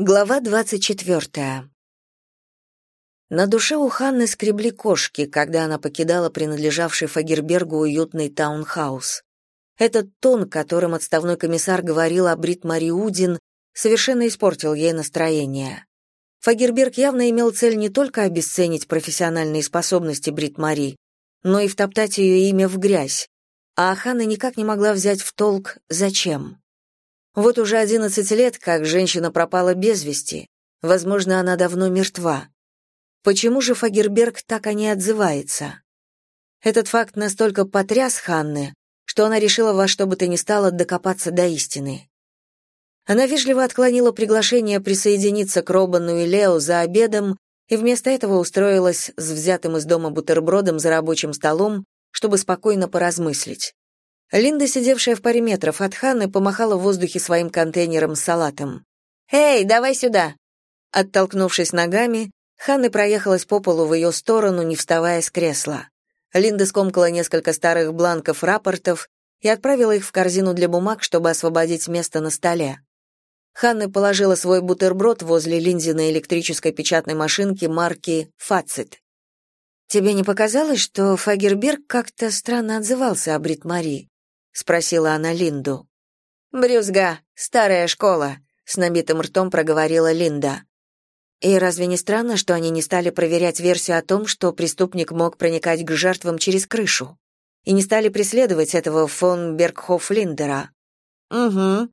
Глава двадцать четвертая. На душе у Ханны скребли кошки, когда она покидала принадлежавший Фагербергу уютный таунхаус. Этот тон, которым отставной комиссар говорил о Брит Мари Удин, совершенно испортил ей настроение. Фагерберг явно имел цель не только обесценить профессиональные способности Брит Мари, но и втоптать ее имя в грязь, а Ханна никак не могла взять в толк, зачем. Вот уже одиннадцать лет, как женщина пропала без вести. Возможно, она давно мертва. Почему же Фагерберг так о ней отзывается? Этот факт настолько потряс Ханны, что она решила во что бы то ни стало докопаться до истины. Она вежливо отклонила приглашение присоединиться к Робану и Лео за обедом и вместо этого устроилась с взятым из дома бутербродом за рабочим столом, чтобы спокойно поразмыслить. Линда, сидевшая в паре метров от Ханны, помахала в воздухе своим контейнером с салатом. «Эй, давай сюда!» Оттолкнувшись ногами, Ханна проехалась по полу в ее сторону, не вставая с кресла. Линда скомкала несколько старых бланков рапортов и отправила их в корзину для бумаг, чтобы освободить место на столе. Ханна положила свой бутерброд возле Линдиной электрической печатной машинки марки «Фацит». «Тебе не показалось, что Фагерберг как-то странно отзывался о Брит Мари?» Спросила она Линду. Брюзга, старая школа, с набитым ртом проговорила Линда. И разве не странно, что они не стали проверять версию о том, что преступник мог проникать к жертвам через крышу? И не стали преследовать этого фон Бергхоф-Линдера? Угу.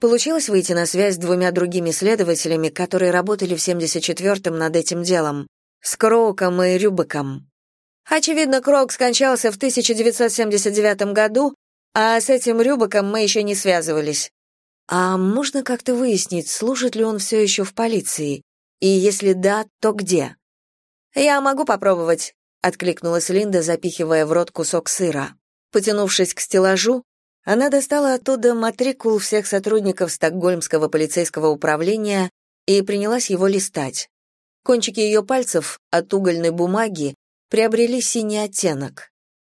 Получилось выйти на связь с двумя другими следователями, которые работали в 74-м над этим делом, с Кроуком и Рюбеком. Очевидно, Крок скончался в 1979 году, а с этим Рюбаком мы еще не связывались. А можно как-то выяснить, служит ли он все еще в полиции? И если да, то где? Я могу попробовать, откликнулась Линда, запихивая в рот кусок сыра. Потянувшись к стеллажу, она достала оттуда матрикул всех сотрудников Стокгольмского полицейского управления и принялась его листать. Кончики ее пальцев от угольной бумаги приобрели синий оттенок.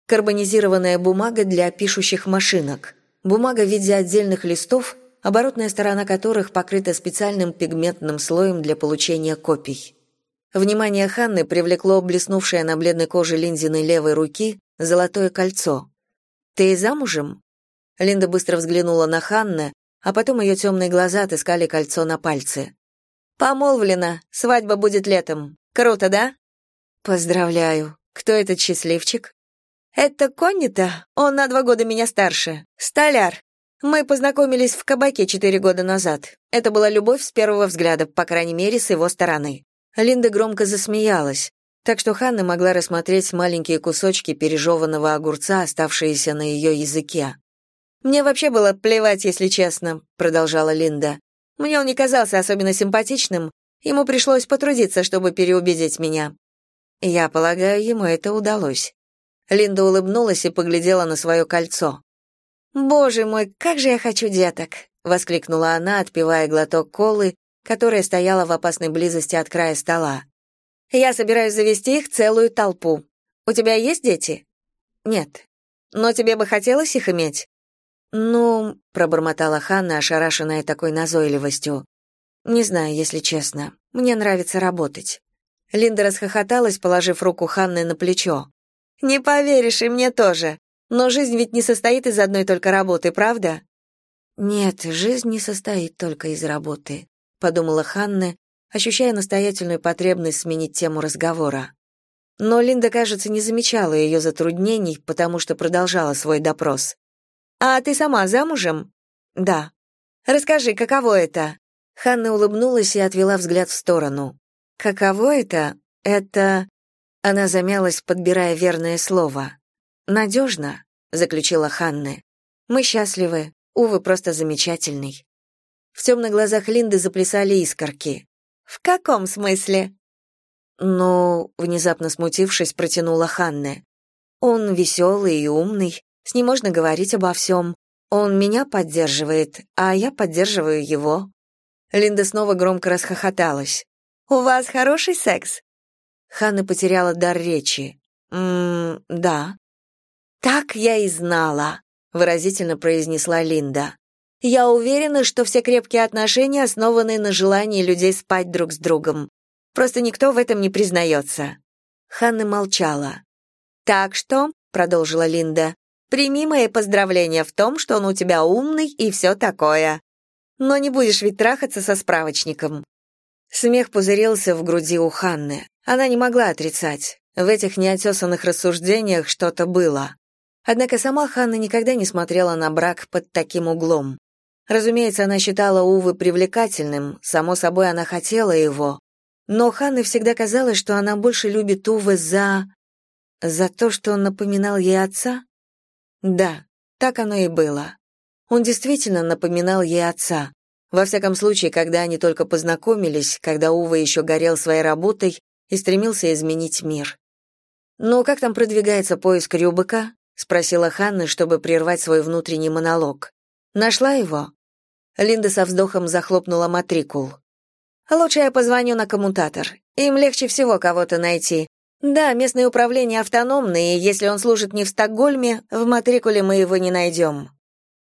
Карбонизированная бумага для пишущих машинок. Бумага в виде отдельных листов, оборотная сторона которых покрыта специальным пигментным слоем для получения копий. Внимание Ханны привлекло блеснувшее на бледной коже Линдиной левой руки золотое кольцо. «Ты замужем?» Линда быстро взглянула на Ханны, а потом ее темные глаза отыскали кольцо на пальце. «Помолвлена. Свадьба будет летом. Круто, да?» «Поздравляю. Кто этот счастливчик?» «Это Коннита? Он на два года меня старше. Столяр. Мы познакомились в кабаке четыре года назад. Это была любовь с первого взгляда, по крайней мере, с его стороны». Линда громко засмеялась, так что Ханна могла рассмотреть маленькие кусочки пережеванного огурца, оставшиеся на ее языке. «Мне вообще было плевать, если честно», — продолжала Линда. «Мне он не казался особенно симпатичным. Ему пришлось потрудиться, чтобы переубедить меня. Я полагаю, ему это удалось. Линда улыбнулась и поглядела на свое кольцо. «Боже мой, как же я хочу деток!» — воскликнула она, отпивая глоток колы, которая стояла в опасной близости от края стола. «Я собираюсь завести их целую толпу. У тебя есть дети?» «Нет. Но тебе бы хотелось их иметь?» «Ну...» — пробормотала Ханна, ошарашенная такой назойливостью. «Не знаю, если честно. Мне нравится работать». Линда расхохоталась, положив руку Ханны на плечо. Не поверишь, и мне тоже. Но жизнь ведь не состоит из одной только работы, правда? Нет, жизнь не состоит только из работы, подумала Ханна, ощущая настоятельную потребность сменить тему разговора. Но Линда, кажется, не замечала ее затруднений, потому что продолжала свой допрос. «А ты сама замужем?» «Да». «Расскажи, каково это?» Ханна улыбнулась и отвела взгляд в сторону. «Каково это? Это...» Она замялась, подбирая верное слово. «Надежно», — заключила Ханны. «Мы счастливы. Увы, просто замечательный». В темных глазах Линды заплясали искорки. «В каком смысле?» «Ну...» — внезапно смутившись, протянула Ханны. «Он веселый и умный, с ним можно говорить обо всем. Он меня поддерживает, а я поддерживаю его». Линда снова громко расхохоталась. «У вас хороший секс?» Ханна потеряла дар речи. «Ммм, да». «Так я и знала», — выразительно произнесла Линда. Я уверена, что все крепкие отношения основаны на желании людей спать друг с другом. Просто никто в этом не признается». Ханна молчала. «Так что», — продолжила Линда, «прими мои поздравления в том, что он у тебя умный и все такое. Но не будешь ведь трахаться со справочником». Смех пузырился в груди у Ханны. Она не могла отрицать. В этих неотесанных рассуждениях что-то было. Однако сама Ханна никогда не смотрела на брак под таким углом. Разумеется, она считала Увы привлекательным, само собой она хотела его. Но Ханне всегда казалось, что она больше любит Увы за... за то, что он напоминал ей отца? Да, так оно и было. Он действительно напоминал ей отца. Во всяком случае, когда они только познакомились, когда Ува еще горел своей работой и стремился изменить мир. «Ну, как там продвигается поиск Рюбека?» — спросила Ханна, чтобы прервать свой внутренний монолог. «Нашла его?» Линда со вздохом захлопнула матрикул. «Лучше я позвоню на коммутатор. Им легче всего кого-то найти. Да, местное управление автономное, и если он служит не в Стокгольме, в матрикуле мы его не найдем».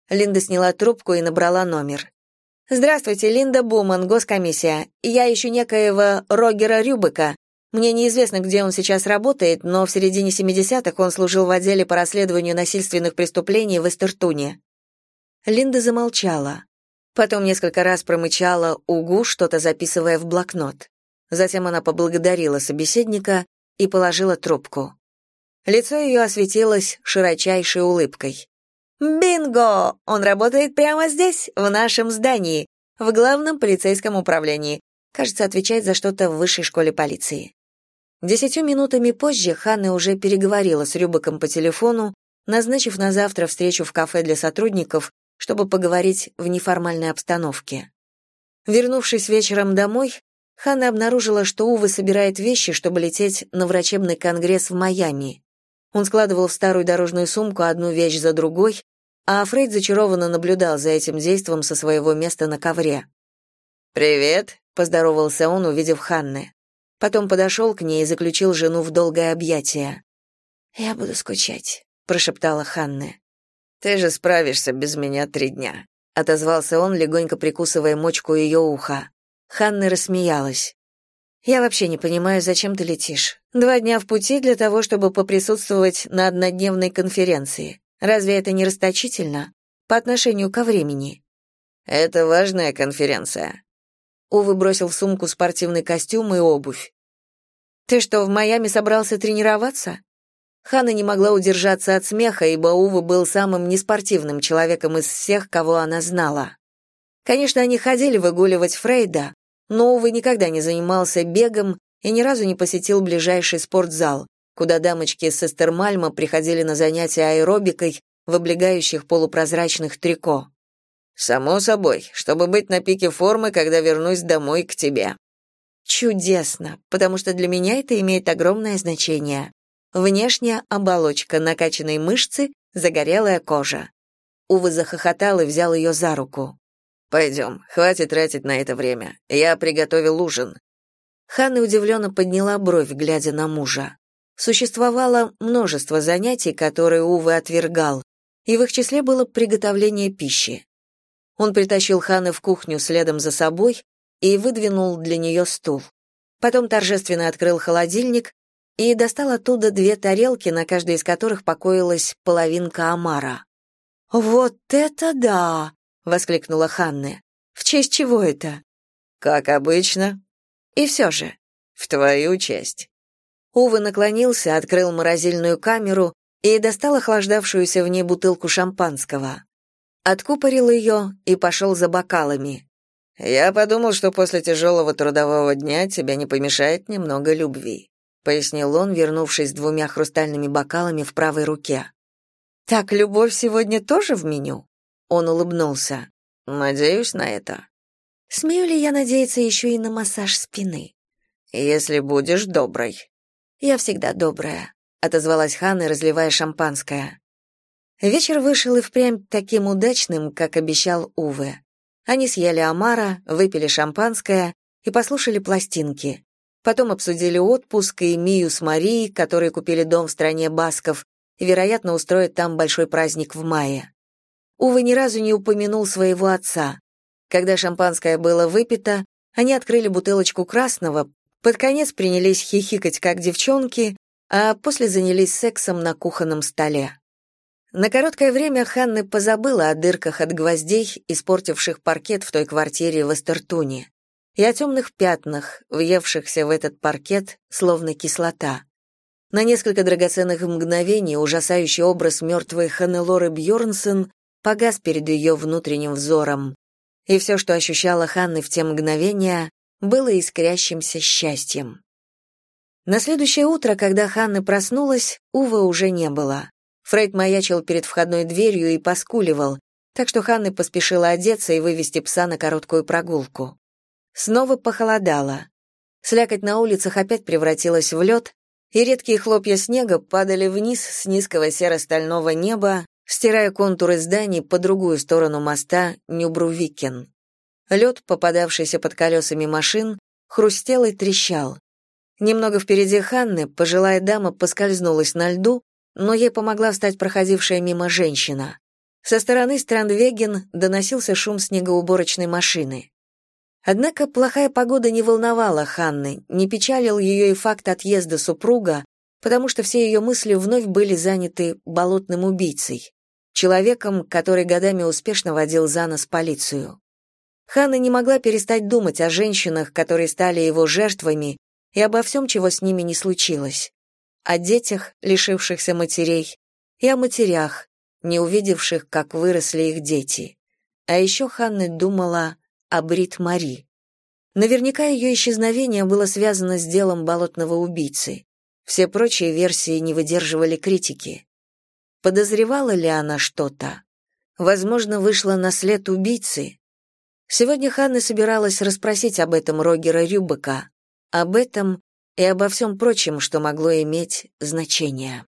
Линда сняла трубку и набрала номер. «Здравствуйте, Линда Буман, госкомиссия. Я ищу некоего Рогера Рюбека. Мне неизвестно, где он сейчас работает, но в середине 70-х он служил в отделе по расследованию насильственных преступлений в Эстертуне. Линда замолчала. Потом несколько раз промычала «угу», что-то записывая в блокнот. Затем она поблагодарила собеседника и положила трубку. Лицо ее осветилось широчайшей улыбкой. «Бинго! Он работает прямо здесь, в нашем здании, в главном полицейском управлении. Кажется, отвечает за что-то в высшей школе полиции. Десятью минутами позже Ханна уже переговорила с Рюбеком по телефону, назначив на завтра встречу в кафе для сотрудников, чтобы поговорить в неформальной обстановке. Вернувшись вечером домой, Ханна обнаружила, что Ува собирает вещи, чтобы лететь на врачебный конгресс в Майами. Он складывал в старую дорожную сумку одну вещь за другой, а Фрейд зачарованно наблюдал за этим действом со своего места на ковре. «Привет», — поздоровался он, увидев Ханны. Потом подошел к ней и заключил жену в долгое объятие. «Я буду скучать», — прошептала Ханна. «Ты же справишься без меня три дня», — отозвался он, легонько прикусывая мочку ее уха. Ханна рассмеялась. «Я вообще не понимаю, зачем ты летишь. Два дня в пути для того, чтобы поприсутствовать на однодневной конференции. Разве это не расточительно? По отношению ко времени?» «Это важная конференция», Увы бросил в сумку спортивный костюм и обувь. «Ты что, в Майами собрался тренироваться?» Хана не могла удержаться от смеха, ибо Увы был самым неспортивным человеком из всех, кого она знала. Конечно, они ходили выгуливать Фрейда, но Увы никогда не занимался бегом и ни разу не посетил ближайший спортзал, куда дамочки с Эстермальма приходили на занятия аэробикой в облегающих полупрозрачных трико. Само собой, чтобы быть на пике формы, когда вернусь домой к тебе. Чудесно, потому что для меня это имеет огромное значение. Внешняя оболочка, накачанные мышцы, загорелая кожа. Увы захохотал и взял ее за руку. «Пойдем, хватит тратить на это время. Я приготовил ужин». Ханна удивленно подняла бровь, глядя на мужа. Существовало множество занятий, которые Увы отвергал, и в их числе было приготовление пищи. Он притащил Ханы в кухню следом за собой и выдвинул для нее стул. Потом торжественно открыл холодильник и достал оттуда две тарелки, на каждой из которых покоилась половинка омара. «Вот это да!» — воскликнула Ханна. «В честь чего это?» «Как обычно». «И все же». «В твою честь». Увы наклонился, открыл морозильную камеру и достал охлаждавшуюся в ней бутылку шампанского откупорил ее и пошел за бокалами. «Я подумал, что после тяжелого трудового дня тебе не помешает немного любви», пояснил он, вернувшись с двумя хрустальными бокалами в правой руке. «Так любовь сегодня тоже в меню?» Он улыбнулся. «Надеюсь на это». «Смею ли я надеяться еще и на массаж спины?» «Если будешь доброй». «Я всегда добрая», — отозвалась Ханна, разливая шампанское. Вечер вышел и впрямь таким удачным, как обещал Уве. Они съели омара, выпили шампанское и послушали пластинки. Потом обсудили отпуск и Мию с Марией, которые купили дом в стране басков и, вероятно, устроят там большой праздник в мае. Ува ни разу не упомянул своего отца. Когда шампанское было выпито, они открыли бутылочку красного, под конец принялись хихикать, как девчонки, а после занялись сексом на кухонном столе. На короткое время Ханна позабыла о дырках от гвоздей, испортивших паркет в той квартире в Эстертуне, и о темных пятнах, въевшихся в этот паркет, словно кислота. На несколько драгоценных мгновений ужасающий образ мертвой Ханнелоры Бьорнсен погас перед ее внутренним взором, и все, что ощущала Ханны в те мгновения, было искрящимся счастьем. На следующее утро, когда Ханна проснулась, Ува уже не было. Фрейд маячил перед входной дверью и поскуливал, так что Ханна поспешила одеться и вывести пса на короткую прогулку. Снова похолодало. Слякоть на улицах опять превратилась в лед, и редкие хлопья снега падали вниз с низкого серо-стального неба, стирая контуры зданий по другую сторону моста Нюбрувикен. Лед, попадавшийся под колесами машин, хрустел и трещал. Немного впереди Ханны пожилая дама поскользнулась на льду, но ей помогла встать проходившая мимо женщина. Со стороны Страндвеген доносился шум снегоуборочной машины. Однако плохая погода не волновала Ханны, не печалил ее и факт отъезда супруга, потому что все ее мысли вновь были заняты болотным убийцей, человеком, который годами успешно водил за нос полицию. Ханна не могла перестать думать о женщинах, которые стали его жертвами, и обо всем, чего с ними не случилось о детях, лишившихся матерей, и о матерях, не увидевших, как выросли их дети. А еще Ханна думала о Брит Мари. Наверняка ее исчезновение было связано с делом болотного убийцы. Все прочие версии не выдерживали критики. Подозревала ли она что-то? Возможно, вышла на след убийцы. Сегодня Ханна собиралась расспросить об этом Рогера Рюбека, об этом и обо всем прочем, что могло иметь значение.